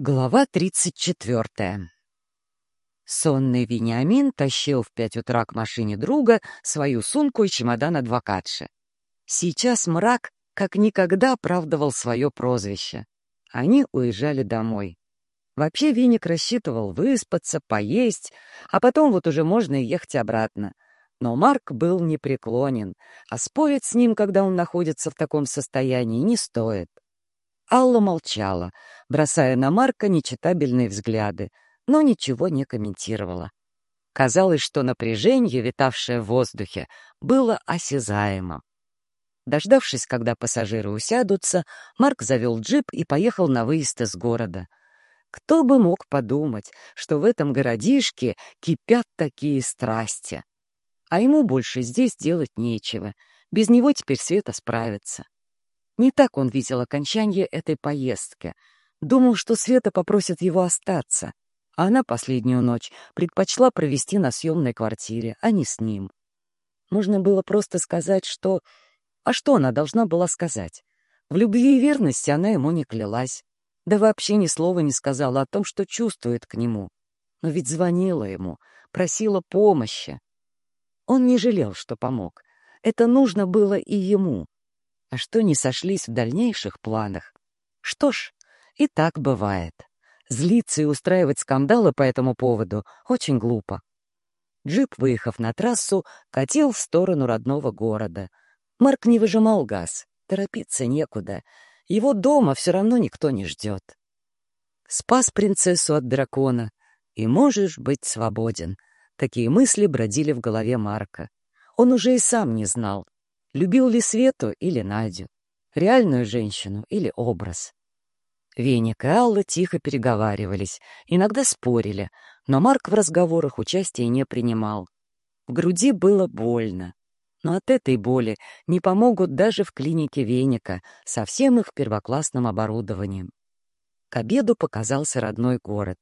Глава 34. Сонный Вениамин тащил в пять утра к машине друга свою сумку и чемодан адвокатши. Сейчас мрак как никогда оправдывал свое прозвище. Они уезжали домой. Вообще Веник рассчитывал выспаться, поесть, а потом вот уже можно и ехать обратно. Но Марк был непреклонен, а спорить с ним, когда он находится в таком состоянии, не стоит. Алла молчала, бросая на Марка нечитабельные взгляды, но ничего не комментировала. Казалось, что напряжение, витавшее в воздухе, было осязаемо. Дождавшись, когда пассажиры усядутся, Марк завел джип и поехал на выезд из города. Кто бы мог подумать, что в этом городишке кипят такие страсти. А ему больше здесь делать нечего. Без него теперь Света справится. Не так он видел окончание этой поездки. Думал, что Света попросит его остаться, а она последнюю ночь предпочла провести на съемной квартире, а не с ним. Можно было просто сказать, что... А что она должна была сказать? В любви и верности она ему не клялась. Да вообще ни слова не сказала о том, что чувствует к нему. Но ведь звонила ему, просила помощи. Он не жалел, что помог. Это нужно было и ему. А что не сошлись в дальнейших планах? Что ж, и так бывает. Злиться и устраивать скандалы по этому поводу очень глупо. Джип, выехав на трассу, катил в сторону родного города. Марк не выжимал газ. Торопиться некуда. Его дома все равно никто не ждет. Спас принцессу от дракона, и можешь быть свободен. Такие мысли бродили в голове Марка. Он уже и сам не знал, Любил ли Свету или Надю? Реальную женщину или образ? Веник и Алла тихо переговаривались, иногда спорили, но Марк в разговорах участия не принимал. В груди было больно. Но от этой боли не помогут даже в клинике Веника со всем их первоклассным оборудованием. К обеду показался родной город.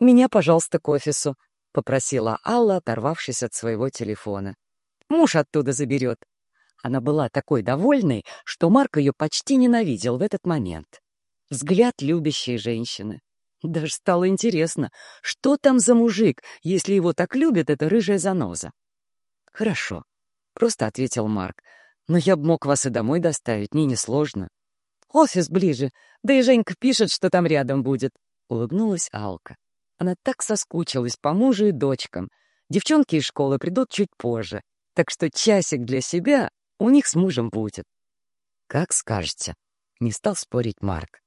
«Меня, пожалуйста, к офису», — попросила Алла, оторвавшись от своего телефона. «Муж оттуда заберет. Она была такой довольной, что Марк ее почти ненавидел в этот момент. Взгляд любящей женщины. Даже стало интересно, что там за мужик, если его так любит эта рыжая заноза. «Хорошо», — просто ответил Марк. «Но я бы мог вас и домой доставить, мне несложно». «Офис ближе, да и Женька пишет, что там рядом будет», — улыбнулась Алка. Она так соскучилась по мужу и дочкам. Девчонки из школы придут чуть позже, так что часик для себя у них с мужем будет. Как скажете. Не стал спорить Марк.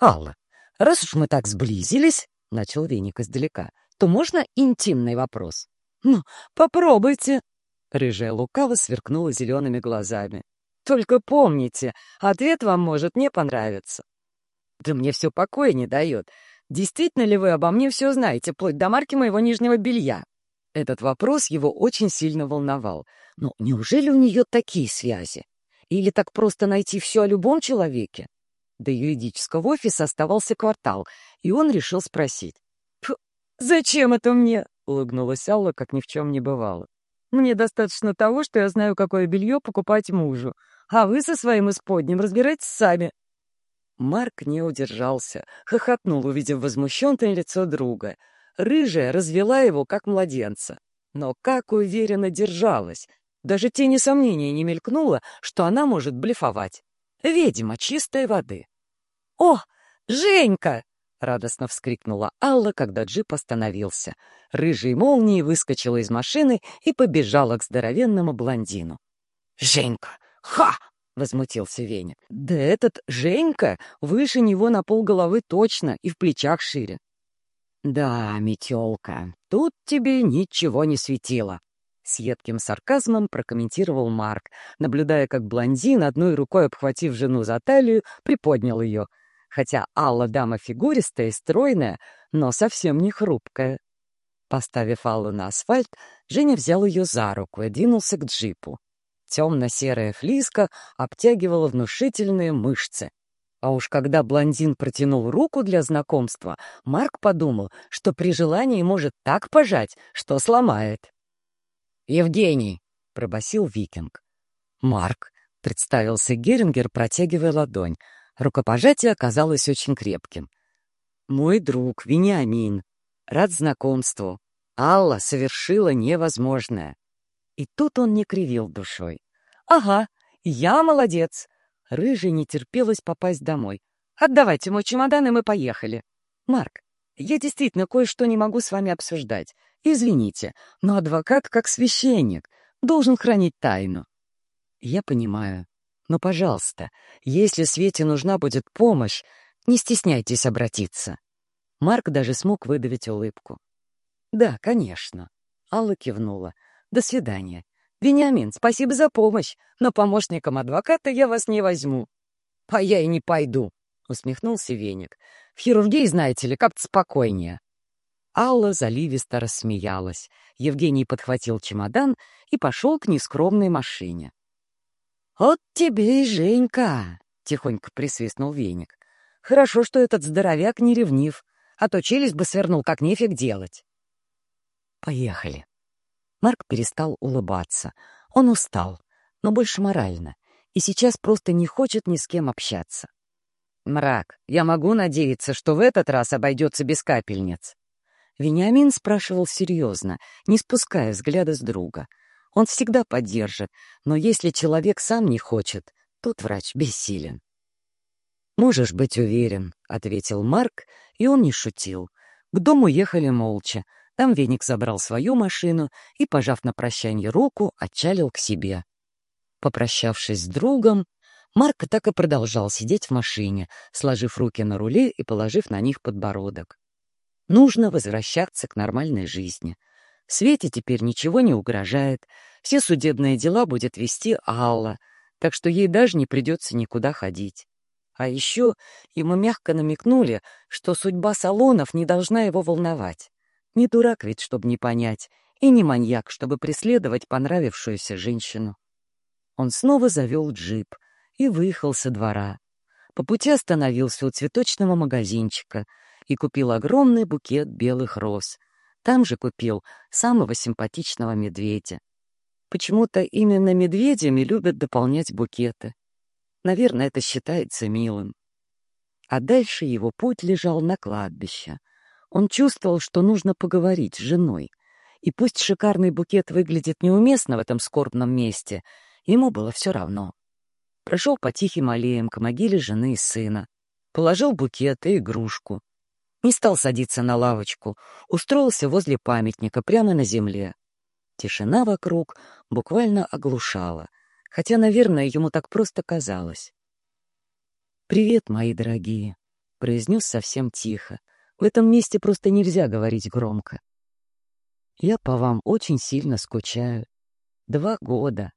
Алла, раз уж мы так сблизились, начал Веник издалека, то можно интимный вопрос? Ну, попробуйте. Рыжая лукаво сверкнула зелеными глазами. Только помните, ответ вам может не понравиться. Да мне все покоя не дает. Действительно ли вы обо мне все знаете, вплоть до марки моего нижнего белья? Этот вопрос его очень сильно волновал. Но неужели у нее такие связи? Или так просто найти все о любом человеке? До юридического офиса оставался квартал, и он решил спросить. «Зачем это мне?» — улыбнулась Алла, как ни в чем не бывало. «Мне достаточно того, что я знаю, какое белье покупать мужу, а вы со своим исподним разбирайтесь сами». Марк не удержался, хохотнул, увидев возмущенное лицо друга — Рыжая развела его, как младенца. Но как уверенно держалась. Даже тени сомнения не мелькнуло, что она может блефовать. Ведьма чистой воды. «О, Женька!» — радостно вскрикнула Алла, когда джип остановился. Рыжей молнией выскочила из машины и побежала к здоровенному блондину. «Женька! Ха!» — возмутился Веня. «Да этот Женька выше него на полголовы точно и в плечах шире. «Да, метелка, тут тебе ничего не светило», — с едким сарказмом прокомментировал Марк, наблюдая, как блондин, одной рукой обхватив жену за талию, приподнял ее, хотя Алла дама фигуристая и стройная, но совсем не хрупкая. Поставив Аллу на асфальт, Женя взял ее за руку и двинулся к джипу. Темно-серая флиска обтягивала внушительные мышцы, а уж когда блондин протянул руку для знакомства, Марк подумал, что при желании может так пожать, что сломает. «Евгений!» — пробасил викинг. «Марк!» — представился Герингер, протягивая ладонь. Рукопожатие оказалось очень крепким. Мой друг Вениамин. Рад знакомству. Алла совершила невозможное. И тут он не кривил душой. «Ага, я молодец!» Рыжий не терпелось попасть домой. «Отдавайте мой чемодан, и мы поехали. Марк, я действительно кое-что не могу с вами обсуждать. Извините, но адвокат, как священник, должен хранить тайну». «Я понимаю. Но, пожалуйста, если Свете нужна будет помощь, не стесняйтесь обратиться». Марк даже смог выдавить улыбку. «Да, конечно». Алла кивнула. «До свидания. Вениамин, спасибо за помощь, но помощником адвоката я вас не возьму». «А я и не пойду», — усмехнулся Веник. «В хирургии, знаете ли, как-то спокойнее». Алла заливисто рассмеялась. Евгений подхватил чемодан и пошел к нескромной машине. «Вот тебе и Женька!» — тихонько присвистнул Веник. «Хорошо, что этот здоровяк не ревнив, а то челюсть бы свернул, как нефиг делать». «Поехали». Марк перестал улыбаться. Он устал, но больше морально, и сейчас просто не хочет ни с кем общаться. «Мрак, я могу надеяться, что в этот раз обойдется без капельниц?» Вениамин спрашивал серьезно, не спуская взгляда с друга. Он всегда поддержит, но если человек сам не хочет, тот врач бессилен. «Можешь быть уверен», — ответил Марк, и он не шутил. К дому ехали молча. Там Веник забрал свою машину и, пожав на прощанье руку, отчалил к себе. Попрощавшись с другом, Марк так и продолжал сидеть в машине, сложив руки на руле и положив на них подбородок. Нужно возвращаться к нормальной жизни. Свете теперь ничего не угрожает, все судебные дела будет вести Алла, так что ей даже не придется никуда ходить. А еще ему мягко намекнули, что судьба салонов не должна его волновать. Не дурак ведь, чтобы не понять, и не маньяк, чтобы преследовать понравившуюся женщину. Он снова завел джип и выехал со двора. По пути остановился у цветочного магазинчика — и купил огромный букет белых роз. Там же купил самого симпатичного медведя. Почему-то именно медведями любят дополнять букеты. Наверное, это считается милым. А дальше его путь лежал на кладбище. Он чувствовал, что нужно поговорить с женой. И пусть шикарный букет выглядит неуместно в этом скорбном месте, ему было все равно. Прошел по тихим аллеям к могиле жены и сына. Положил букет и игрушку. Не стал садиться на лавочку, устроился возле памятника прямо на земле. Тишина вокруг буквально оглушала, хотя, наверное, ему так просто казалось. «Привет, мои дорогие», — произнес совсем тихо. «В этом месте просто нельзя говорить громко. Я по вам очень сильно скучаю. Два года.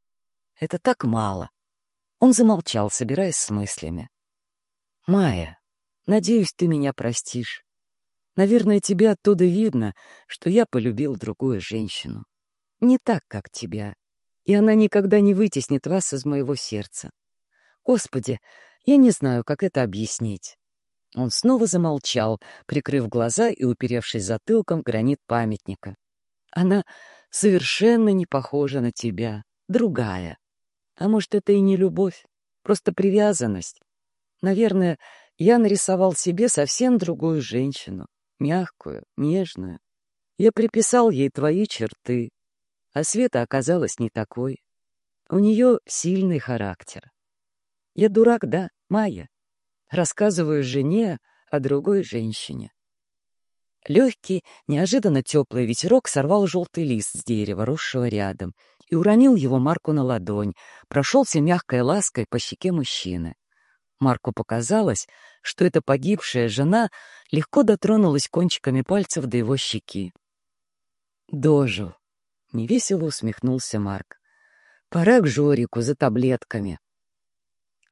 Это так мало». Он замолчал, собираясь с мыслями. «Майя, надеюсь, ты меня простишь. Наверное, тебе оттуда видно, что я полюбил другую женщину. Не так, как тебя. И она никогда не вытеснит вас из моего сердца. Господи, я не знаю, как это объяснить. Он снова замолчал, прикрыв глаза и уперевшись затылком в гранит памятника. Она совершенно не похожа на тебя, другая. А может, это и не любовь, просто привязанность. Наверное, я нарисовал себе совсем другую женщину мягкую, нежную. Я приписал ей твои черты, а Света оказалась не такой. У нее сильный характер. Я дурак, да, Майя? Рассказываю жене о другой женщине. Легкий, неожиданно теплый ветерок сорвал желтый лист с дерева, росшего рядом, и уронил его Марку на ладонь, прошелся мягкой лаской по щеке мужчины. Марку показалось, что эта погибшая жена легко дотронулась кончиками пальцев до его щеки. «Дожил», — невесело усмехнулся Марк. «Пора к Жорику за таблетками».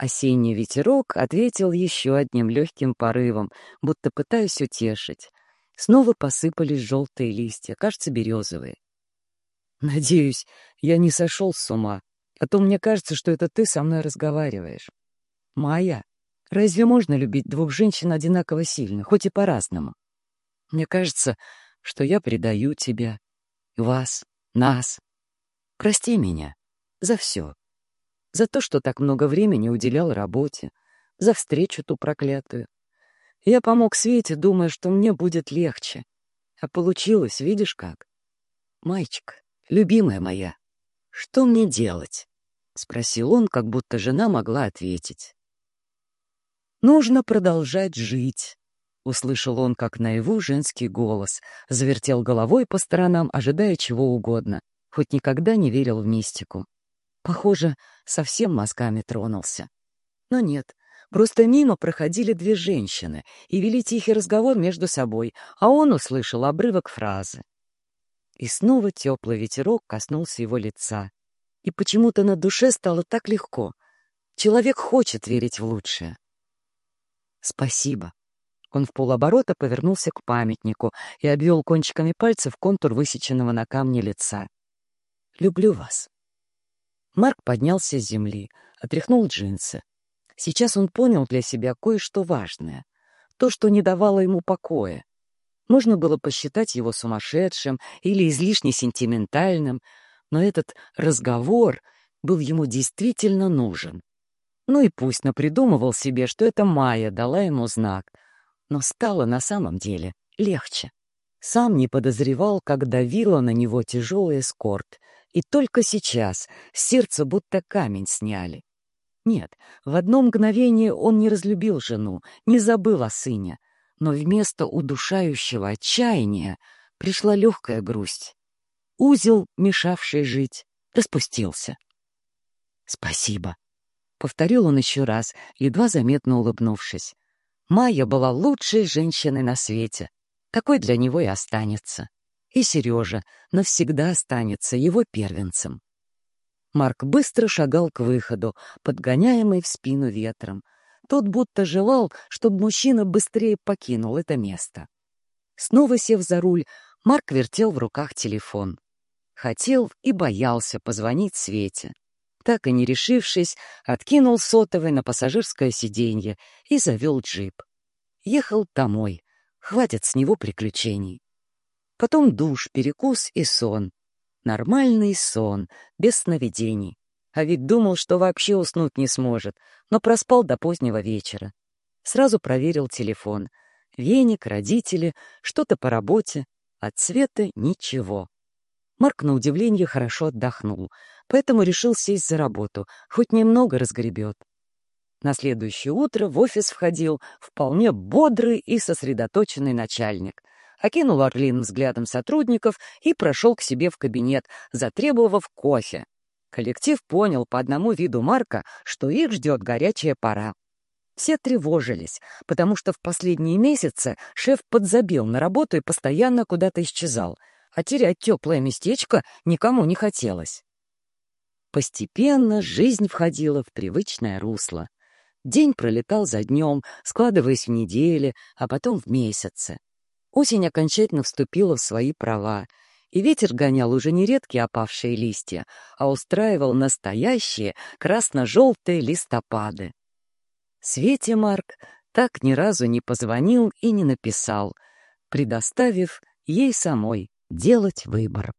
Осенний ветерок ответил еще одним легким порывом, будто пытаясь утешить. Снова посыпались желтые листья, кажется, березовые. «Надеюсь, я не сошел с ума, а то мне кажется, что это ты со мной разговариваешь». Майя, разве можно любить двух женщин одинаково сильно, хоть и по-разному? Мне кажется, что я предаю тебя, вас, нас. Прости меня за все. За то, что так много времени уделял работе, за встречу ту проклятую. Я помог Свете, думая, что мне будет легче. А получилось, видишь как? Мальчик, любимая моя, что мне делать? — спросил он, как будто жена могла ответить. «Нужно продолжать жить», — услышал он, как наяву, женский голос, завертел головой по сторонам, ожидая чего угодно, хоть никогда не верил в мистику. Похоже, совсем мозгами тронулся. Но нет, просто мимо проходили две женщины и вели тихий разговор между собой, а он услышал обрывок фразы. И снова теплый ветерок коснулся его лица. И почему-то на душе стало так легко. Человек хочет верить в лучшее. «Спасибо». Он в полоборота повернулся к памятнику и обвел кончиками пальцев контур высеченного на камне лица. «Люблю вас». Марк поднялся с земли, отряхнул джинсы. Сейчас он понял для себя кое-что важное. То, что не давало ему покоя. Можно было посчитать его сумасшедшим или излишне сентиментальным, но этот разговор был ему действительно нужен. Ну и пусть напридумывал себе, что это Майя дала ему знак. Но стало на самом деле легче. Сам не подозревал, как давило на него тяжелый эскорт. И только сейчас сердце будто камень сняли. Нет, в одно мгновение он не разлюбил жену, не забыл о сыне. Но вместо удушающего отчаяния пришла легкая грусть. Узел, мешавший жить, распустился. «Спасибо», Повторил он еще раз, едва заметно улыбнувшись. Майя была лучшей женщиной на свете. Такой для него и останется. И Сережа навсегда останется его первенцем. Марк быстро шагал к выходу, подгоняемый в спину ветром. Тот будто желал, чтобы мужчина быстрее покинул это место. Снова сев за руль, Марк вертел в руках телефон. Хотел и боялся позвонить Свете так и не решившись, откинул сотовый на пассажирское сиденье и завел джип. Ехал домой. Хватит с него приключений. Потом душ, перекус и сон. Нормальный сон, без сновидений. А ведь думал, что вообще уснуть не сможет, но проспал до позднего вечера. Сразу проверил телефон. Веник, родители, что-то по работе. От цвета ничего. Марк, на удивление, хорошо отдохнул — поэтому решил сесть за работу, хоть немного разгребет. На следующее утро в офис входил вполне бодрый и сосредоточенный начальник. Окинул орлиным взглядом сотрудников и прошел к себе в кабинет, затребовав кофе. Коллектив понял по одному виду Марка, что их ждет горячая пора. Все тревожились, потому что в последние месяцы шеф подзабил на работу и постоянно куда-то исчезал, а терять теплое местечко никому не хотелось. Постепенно жизнь входила в привычное русло. День пролетал за днем, складываясь в недели, а потом в месяцы. Осень окончательно вступила в свои права, и ветер гонял уже не редкие опавшие листья, а устраивал настоящие красно-желтые листопады. Свете Марк так ни разу не позвонил и не написал, предоставив ей самой делать выбор.